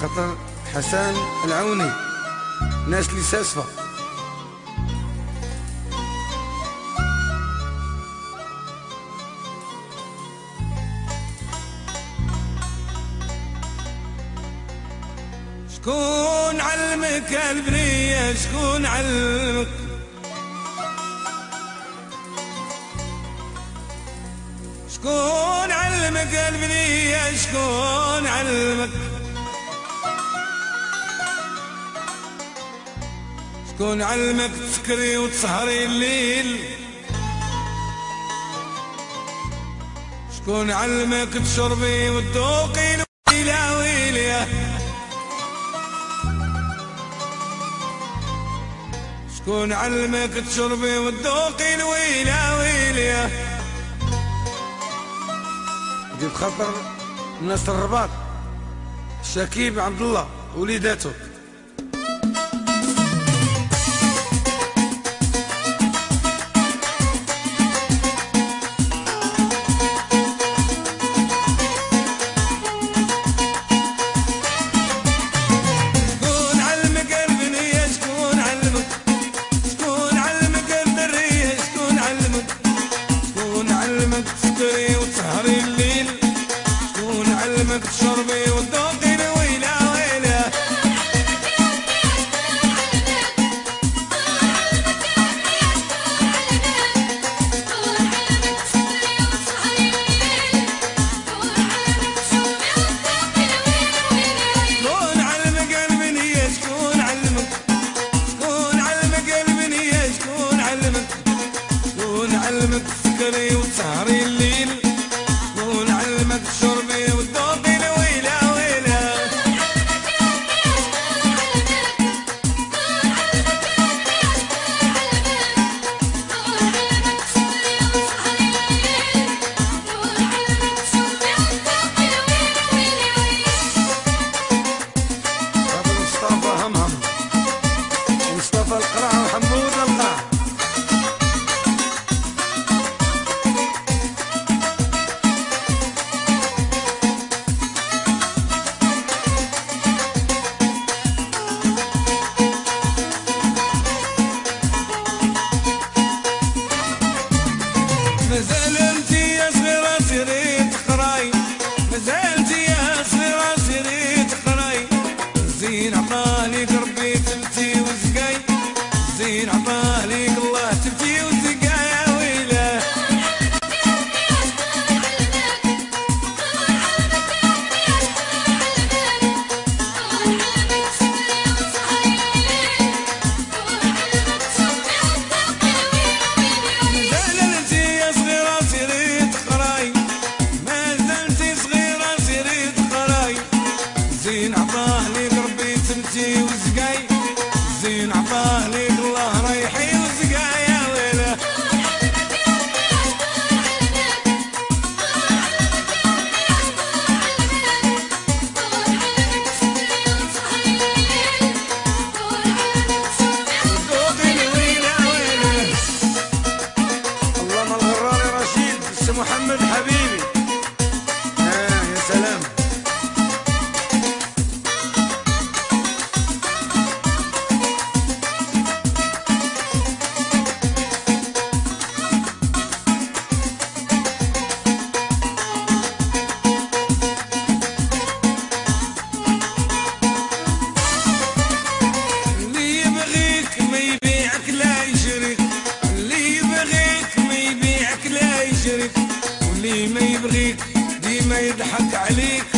خاطر حسن العوني. ناس لي ساسفة. شكون علمك البنية؟ شكون علمك؟ شكون علمك البنية؟ شكون علمك؟ شكون علمك تسكري وتسهري الليل. شكون علمك تشربي وتذوقي ويلي ويلي شكون علمك تشربي وتذوقي الويلة ويلي جيت خاطر الناس الرباط. شكيب عبد الله وليداتك. limits. عليك.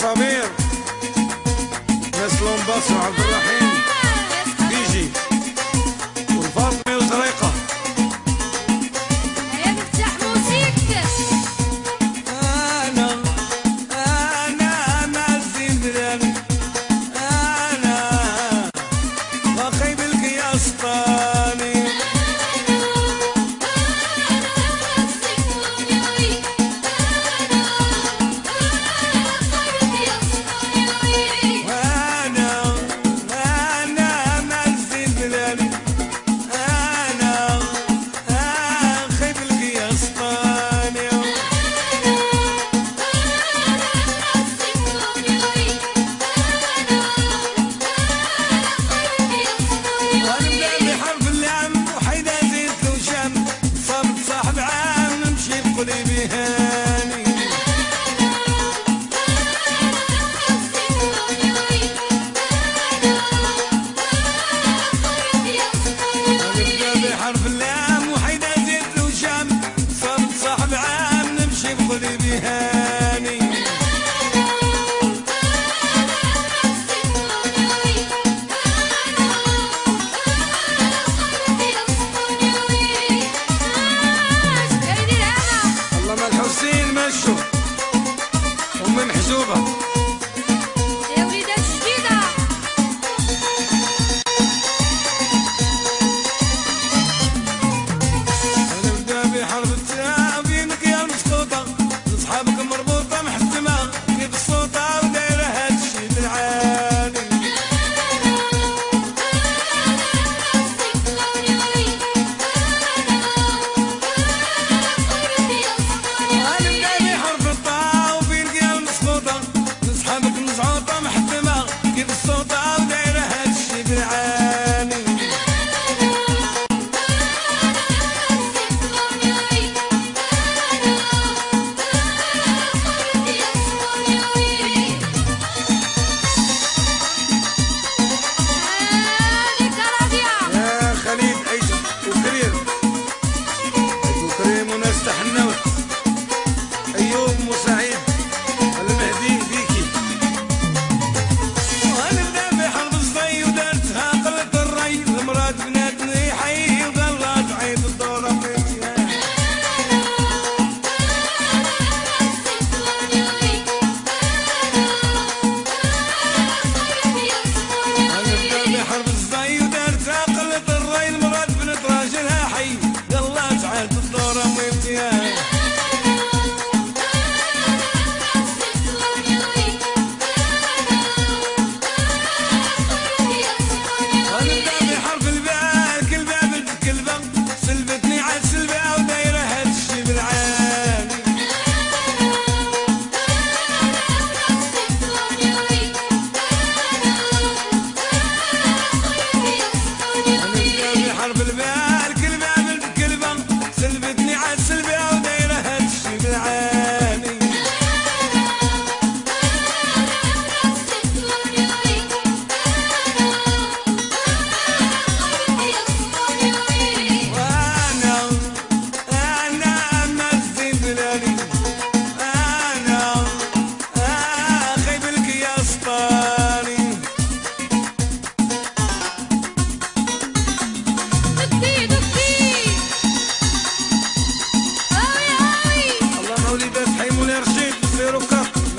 سمير مثل مبصر عبد الرحيم.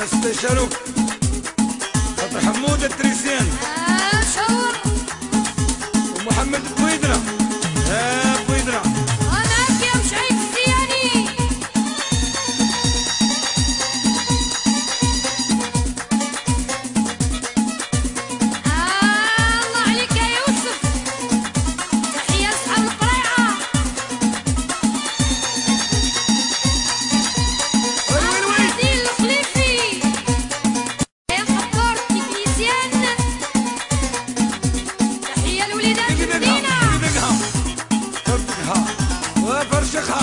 استشاروك خاطر حمود التريسيان Karşı karşı